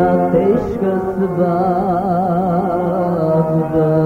Ateş gözü bağda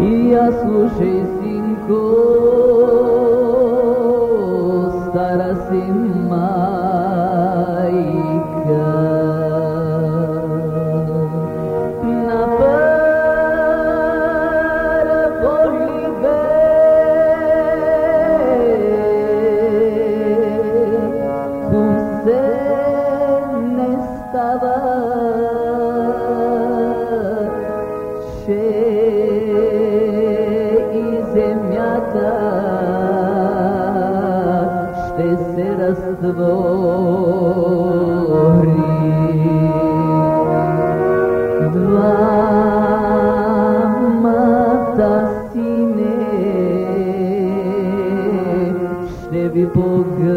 И я слушай, синко, стара си мать. Двамата сине ще ви благодаря.